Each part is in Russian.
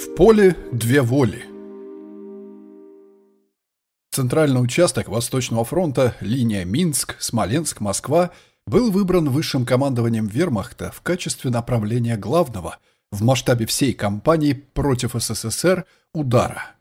В поле две воли. Центральный участок Восточного фронта, линия Минск, Смоленск, Москва, был выбран высшим командованием вермахта в качестве направления главного в масштабе всей кампании против СССР удара.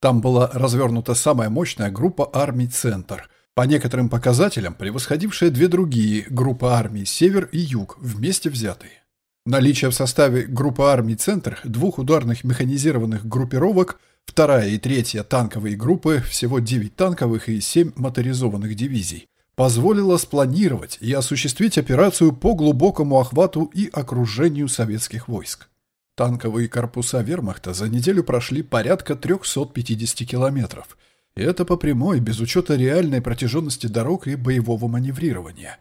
Там была развернута самая мощная группа армий «Центр», по некоторым показателям превосходившая две другие группы армий «Север» и «Юг» вместе взятые. Наличие в составе группы армий «Центр» двух ударных механизированных группировок, вторая и третья танковые группы, всего 9 танковых и 7 моторизованных дивизий, позволило спланировать и осуществить операцию по глубокому охвату и окружению советских войск. Танковые корпуса вермахта за неделю прошли порядка 350 километров. И это по прямой, без учета реальной протяженности дорог и боевого маневрирования.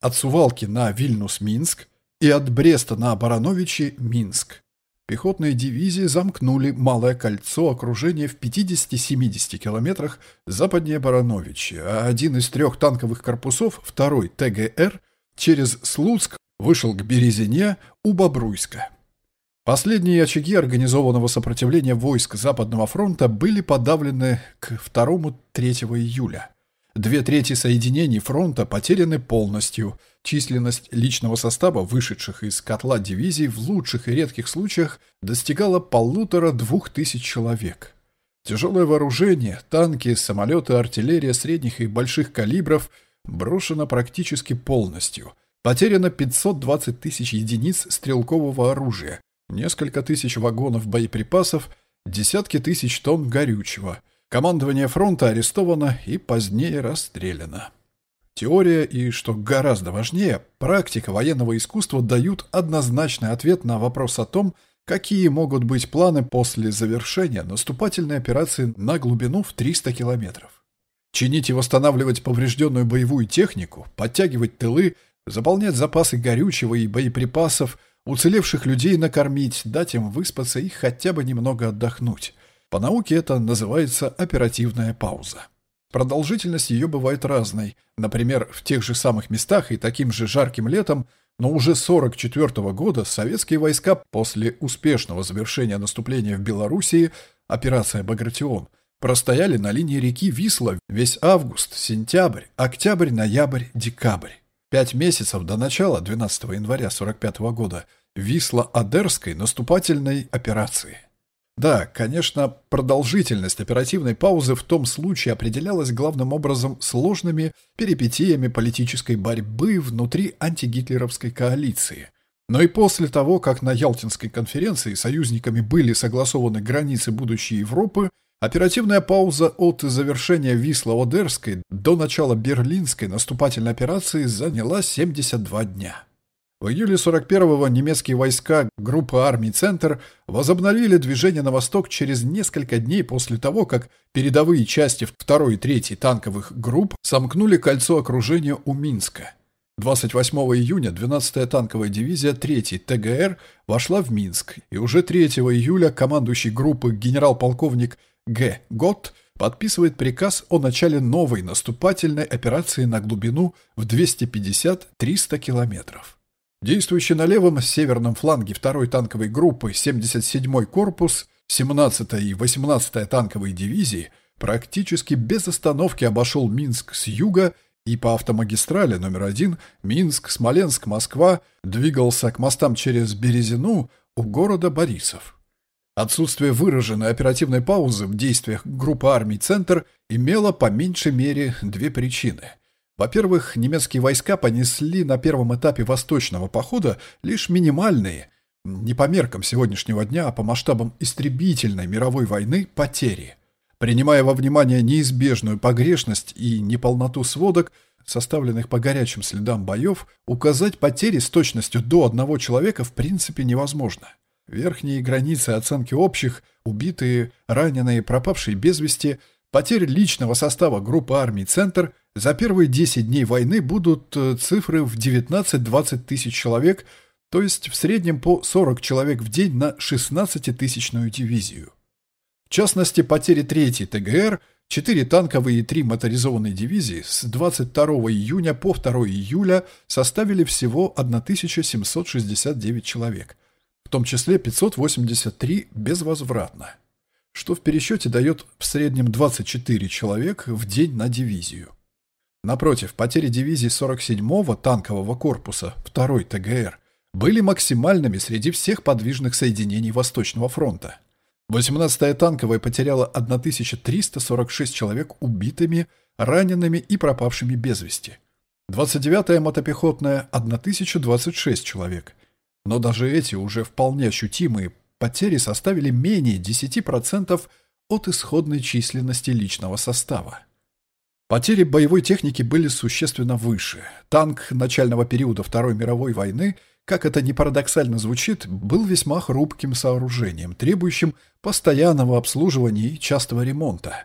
От Сувалки на Вильнюс-Минск – и от Бреста на Барановичи – Минск. Пехотные дивизии замкнули Малое кольцо окружения в 50-70 километрах западнее Барановичи, а один из трех танковых корпусов, второй ТГР, через Слуцк вышел к Березине у Бобруйска. Последние очаги организованного сопротивления войск Западного фронта были подавлены к 2-3 июля. Две трети соединений фронта потеряны полностью. Численность личного состава, вышедших из котла дивизий, в лучших и редких случаях достигала полутора-двух тысяч человек. Тяжелое вооружение, танки, самолеты, артиллерия средних и больших калибров брошено практически полностью. Потеряно 520 тысяч единиц стрелкового оружия, несколько тысяч вагонов боеприпасов, десятки тысяч тонн горючего – Командование фронта арестовано и позднее расстреляно. Теория и, что гораздо важнее, практика военного искусства дают однозначный ответ на вопрос о том, какие могут быть планы после завершения наступательной операции на глубину в 300 километров. Чинить и восстанавливать поврежденную боевую технику, подтягивать тылы, заполнять запасы горючего и боеприпасов, уцелевших людей накормить, дать им выспаться и хотя бы немного отдохнуть. По науке это называется оперативная пауза. Продолжительность ее бывает разной. Например, в тех же самых местах и таким же жарким летом, но уже 44 -го года советские войска после успешного завершения наступления в Белоруссии операция «Багратион» простояли на линии реки Висла весь август, сентябрь, октябрь, ноябрь, декабрь. Пять месяцев до начала 12 января 45 -го года Висла-Адерской наступательной операции. Да, конечно, продолжительность оперативной паузы в том случае определялась главным образом сложными перипетиями политической борьбы внутри антигитлеровской коалиции. Но и после того, как на Ялтинской конференции союзниками были согласованы границы будущей Европы, оперативная пауза от завершения Висло-Одерской до начала Берлинской наступательной операции заняла 72 дня. В июле 41-го немецкие войска группы армий «Центр» возобновили движение на восток через несколько дней после того, как передовые части 2 и 3 танковых групп сомкнули кольцо окружения у Минска. 28 июня 12-я танковая дивизия 3 ТГР вошла в Минск, и уже 3 июля командующий группы генерал-полковник Г. Гott подписывает приказ о начале новой наступательной операции на глубину в 250-300 километров. Действующий на левом северном фланге второй танковой группы 77-й корпус, 17-я и 18-я танковые дивизии практически без остановки обошел Минск с юга и по автомагистрали номер один Минск, Смоленск, Москва двигался к мостам через Березину у города Борисов. Отсутствие выраженной оперативной паузы в действиях группы армий «Центр» имело по меньшей мере две причины – во-первых, немецкие войска понесли на первом этапе восточного похода лишь минимальные, не по меркам сегодняшнего дня, а по масштабам истребительной мировой войны, потери. Принимая во внимание неизбежную погрешность и неполноту сводок, составленных по горячим следам боев, указать потери с точностью до одного человека в принципе невозможно. Верхние границы оценки общих, убитые, раненые, пропавшие без вести, потери личного состава группы армий «Центр» За первые 10 дней войны будут э, цифры в 19-20 тысяч человек, то есть в среднем по 40 человек в день на 16-тысячную дивизию. В частности, потери 3-й ТГР, 4 танковые и 3 моторизованные дивизии с 22 июня по 2 июля составили всего 1769 человек, в том числе 583 безвозвратно, что в пересчете дает в среднем 24 человек в день на дивизию. Напротив, потери дивизии 47-го танкового корпуса 2-й ТГР были максимальными среди всех подвижных соединений Восточного фронта. 18-я танковая потеряла 1346 человек убитыми, ранеными и пропавшими без вести. 29-я мотопехотная – 1026 человек. Но даже эти уже вполне ощутимые потери составили менее 10% от исходной численности личного состава. Потери боевой техники были существенно выше. Танк начального периода Второй мировой войны, как это ни парадоксально звучит, был весьма хрупким сооружением, требующим постоянного обслуживания и частого ремонта.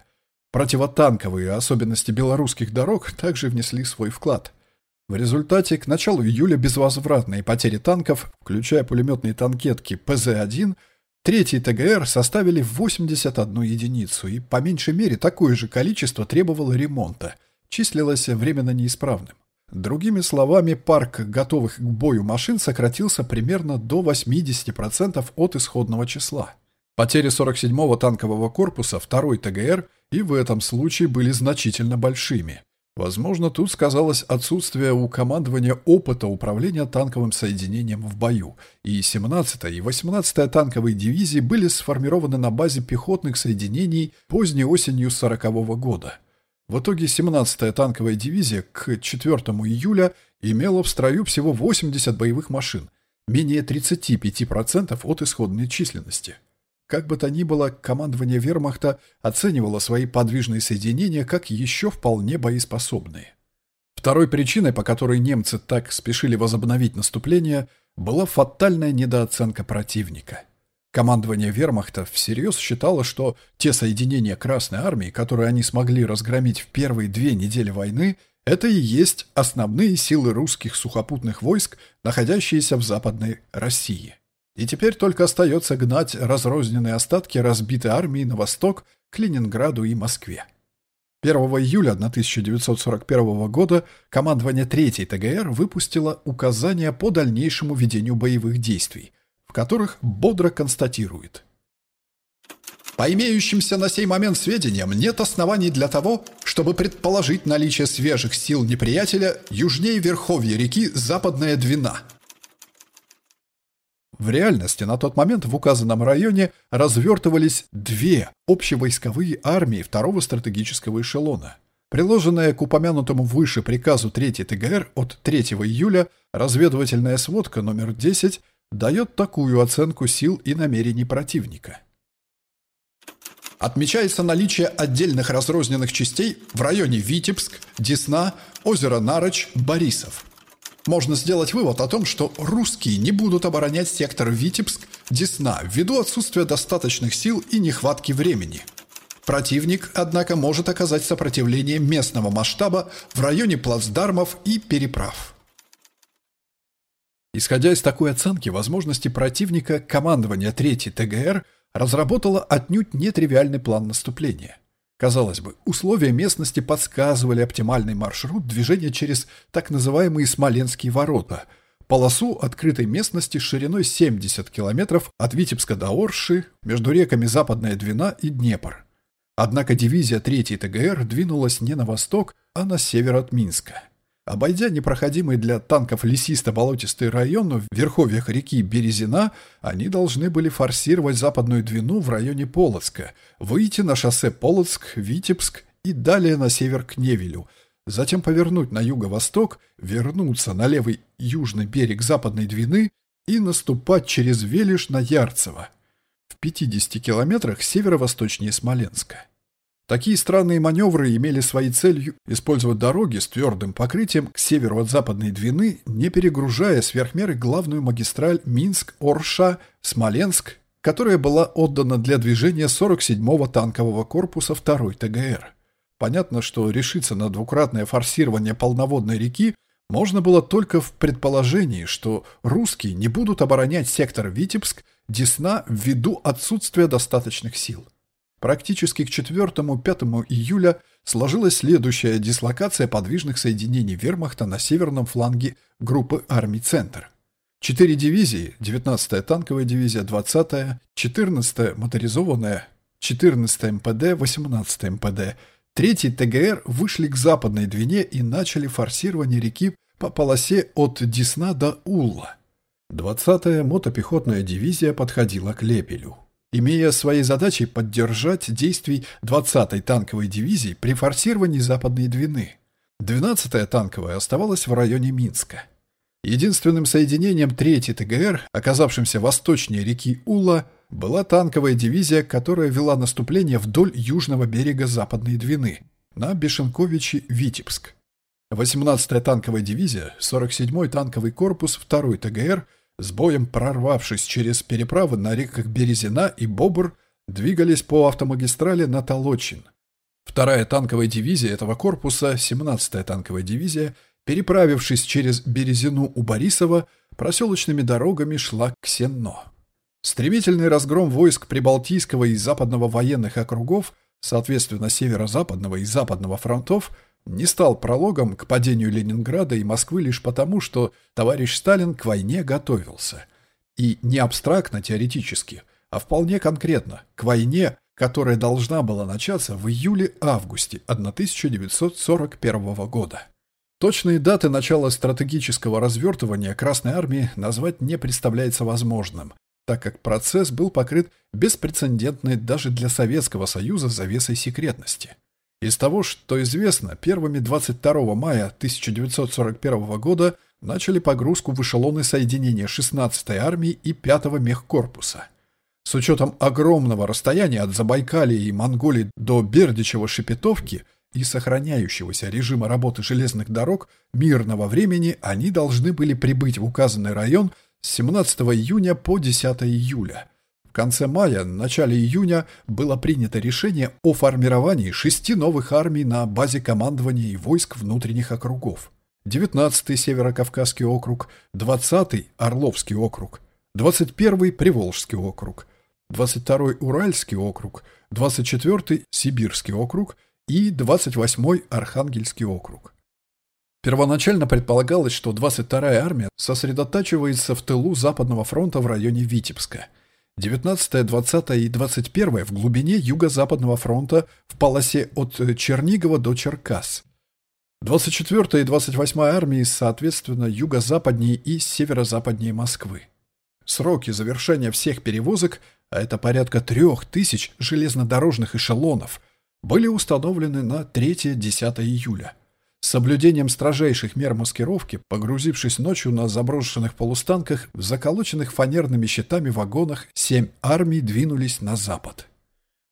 Противотанковые особенности белорусских дорог также внесли свой вклад – в результате к началу июля безвозвратные потери танков, включая пулеметные танкетки ПЗ-1, третий ТГР составили 81 единицу, и по меньшей мере такое же количество требовало ремонта, числилось временно неисправным. Другими словами, парк готовых к бою машин сократился примерно до 80% от исходного числа. Потери 47-го танкового корпуса 2 ТГР и в этом случае были значительно большими – Возможно, тут сказалось отсутствие у командования опыта управления танковым соединением в бою, и 17-я и 18-я танковые дивизии были сформированы на базе пехотных соединений поздней осенью 40 -го года. В итоге 17-я танковая дивизия к 4 июля имела в строю всего 80 боевых машин, менее 35% от исходной численности. Как бы то ни было, командование вермахта оценивало свои подвижные соединения как еще вполне боеспособные. Второй причиной, по которой немцы так спешили возобновить наступление, была фатальная недооценка противника. Командование вермахта всерьез считало, что те соединения Красной Армии, которые они смогли разгромить в первые две недели войны, это и есть основные силы русских сухопутных войск, находящиеся в Западной России. И теперь только остается гнать разрозненные остатки разбитой армии на восток к Ленинграду и Москве. 1 июля 1941 года командование 3-й ТГР выпустило указания по дальнейшему ведению боевых действий, в которых бодро констатирует. По имеющимся на сей момент сведениям, нет оснований для того, чтобы предположить наличие свежих сил неприятеля южнее верховья реки Западная Двина – в реальности на тот момент в указанном районе развертывались две общевойсковые армии второго стратегического эшелона. Приложенная к упомянутому выше приказу 3 ТГР от 3 июля разведывательная сводка номер 10 дает такую оценку сил и намерений противника. Отмечается наличие отдельных разрозненных частей в районе Витебск, Десна, озеро Нарочь, Борисов – можно сделать вывод о том, что русские не будут оборонять сектор Витебск, Десна, ввиду отсутствия достаточных сил и нехватки времени. Противник, однако, может оказать сопротивление местного масштаба в районе плацдармов и переправ. Исходя из такой оценки возможности противника, командование 3 ТГР разработало отнюдь нетривиальный план наступления. Казалось бы, условия местности подсказывали оптимальный маршрут движения через так называемые Смоленские ворота, полосу открытой местности шириной 70 километров от Витебска до Орши, между реками Западная Двина и Днепр. Однако дивизия 3 ТГР двинулась не на восток, а на север от Минска. Обойдя непроходимый для танков лесисто-болотистый район в верховьях реки Березина, они должны были форсировать западную Двину в районе Полоцка, выйти на шоссе Полоцк-Витебск и далее на север к Невелю, затем повернуть на юго-восток, вернуться на левый южный берег западной Двины и наступать через Велиш на Ярцево, в 50 километрах северо-восточнее Смоленска. Такие странные маневры имели своей целью использовать дороги с твердым покрытием к северу от западной Двины, не перегружая сверх меры главную магистраль Минск-Орша-Смоленск, которая была отдана для движения 47-го танкового корпуса 2 ТГР. Понятно, что решиться на двукратное форсирование полноводной реки можно было только в предположении, что русские не будут оборонять сектор Витебск, Десна ввиду отсутствия достаточных сил. Практически к 4-5 июля сложилась следующая дислокация подвижных соединений вермахта на северном фланге группы армий «Центр». Четыре дивизии, 19-я танковая дивизия, 20-я, 14-я моторизованная, 14-я МПД, 18-я МПД, 3-й ТГР вышли к западной Двине и начали форсирование реки по полосе от Десна до Улла. 20-я мотопехотная дивизия подходила к Лепелю, имея своей задачей поддержать действий 20-й танковой дивизии при форсировании западной Двины. 12-я танковая оставалась в районе Минска. Единственным соединением 3-й ТГР, оказавшимся восточнее реки Ула, была танковая дивизия, которая вела наступление вдоль южного берега Западной Двины на Бешенковичи-Витебск. 18-я танковая дивизия, 47-й танковый корпус 2-й ТГР, с боем прорвавшись через переправы на реках Березина и Бобр, двигались по автомагистрали на Толочин. Вторая танковая дивизия этого корпуса, 17-я танковая дивизия, переправившись через Березину у Борисова, проселочными дорогами шла к Сенно. Стремительный разгром войск Прибалтийского и Западного военных округов, соответственно Северо-Западного и Западного фронтов, не стал прологом к падению Ленинграда и Москвы лишь потому, что товарищ Сталин к войне готовился. И не абстрактно, теоретически, а вполне конкретно, к войне, которая должна была начаться в июле-августе 1941 года. Точные даты начала стратегического развертывания Красной Армии назвать не представляется возможным, так как процесс был покрыт беспрецедентной даже для Советского Союза завесой секретности. Из того, что известно, первыми 22 мая 1941 года начали погрузку в эшелоны соединения 16-й армии и 5-го мехкорпуса. С учетом огромного расстояния от Забайкалии и Монголии до Бердичева-Шепетовки и сохраняющегося режима работы железных дорог мирного времени они должны были прибыть в указанный район с 17 июня по 10 июля. Конце мая, начале июня было принято решение о формировании шести новых армий на базе командования и войск внутренних округов. 19-й Северокавказский округ, 20-й Орловский округ, 21-й Приволжский округ, 22-й Уральский округ, 24-й Сибирский округ и 28-й Архангельский округ. Первоначально предполагалось, что 22-я армия сосредотачивается в тылу Западного фронта в районе Витебска. 19-я, 20-я и 21-я в глубине Юго-Западного фронта в полосе от Чернигова до Черкас. 24-я и 28-я армии, соответственно, юго-западнее и северо-западнее Москвы. Сроки завершения всех перевозок, а это порядка трех тысяч железнодорожных эшелонов – были установлены на 3-10 июля. С соблюдением строжайших мер маскировки, погрузившись ночью на заброшенных полустанках, в заколоченных фанерными щитами вагонах, семь армий двинулись на запад.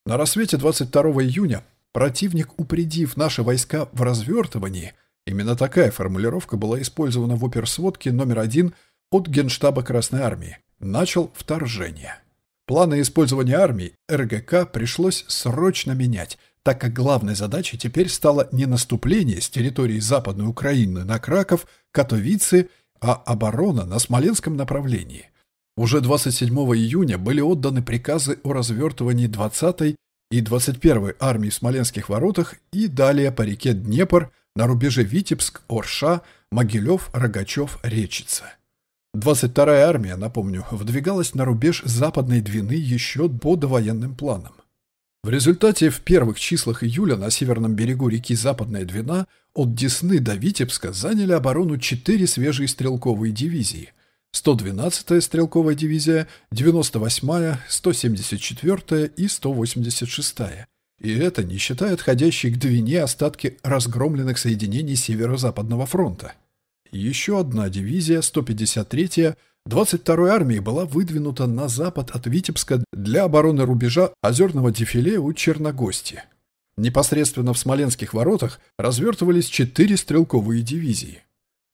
На рассвете 22 июня противник, упредив наши войска в развертывании, именно такая формулировка была использована в оперсводке номер один от Генштаба Красной Армии, начал вторжение. Планы использования армий РГК пришлось срочно менять – так как главной задачей теперь стало не наступление с территории Западной Украины на Краков, Катовицы, а оборона на Смоленском направлении. Уже 27 июня были отданы приказы о развертывании 20-й и 21-й армии в Смоленских воротах и далее по реке Днепр на рубеже Витебск, Орша, Могилев, Рогачев, Речица. 22-я армия, напомню, выдвигалась на рубеж Западной Двины еще по довоенным планам. В результате в первых числах июля на северном берегу реки Западная Двина от Десны до Витебска заняли оборону четыре свежие стрелковые дивизии. 112-я стрелковая дивизия, 98-я, 174-я и 186-я. И это не считая отходящей к Двине остатки разгромленных соединений Северо-Западного фронта. Еще одна дивизия, 153-я, 22-й армии была выдвинута на запад от Витебска для обороны рубежа озерного дефиле у Черногости. Непосредственно в Смоленских воротах развертывались четыре стрелковые дивизии.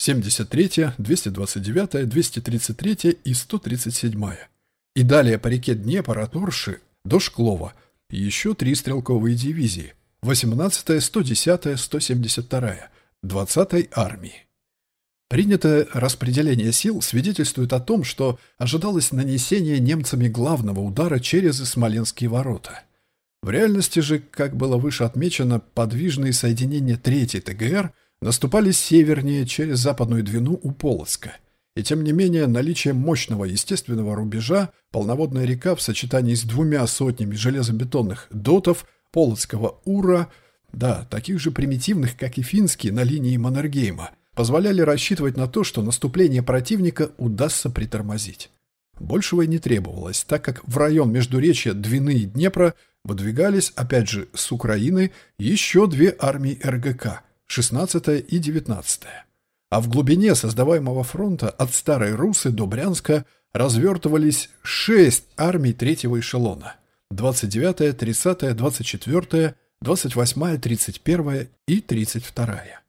73-я, 229-я, 233-я и 137-я. И далее по реке Днепр от Орши до Шклова еще три стрелковые дивизии. 18-я, 110-я, 172-я, 20-й армии. Принятое распределение сил свидетельствует о том, что ожидалось нанесение немцами главного удара через Смоленские ворота. В реальности же, как было выше отмечено, подвижные соединения 3 ТГР наступали севернее через Западную Двину у Полоцка. И тем не менее, наличие мощного естественного рубежа, полноводная река в сочетании с двумя сотнями железобетонных дотов, Полоцкого Ура, да, таких же примитивных, как и финские на линии Маннергейма, позволяли рассчитывать на то, что наступление противника удастся притормозить. Большего и не требовалось, так как в район междуречья Двины и Днепра выдвигались, опять же, с Украины еще две армии РГК, 16-я и 19-я. А в глубине создаваемого фронта от Старой Русы до Брянска развертывались шесть армий третьего эшелона – 29-я, 30-я, 24-я, 28-я, 31-я и 32-я.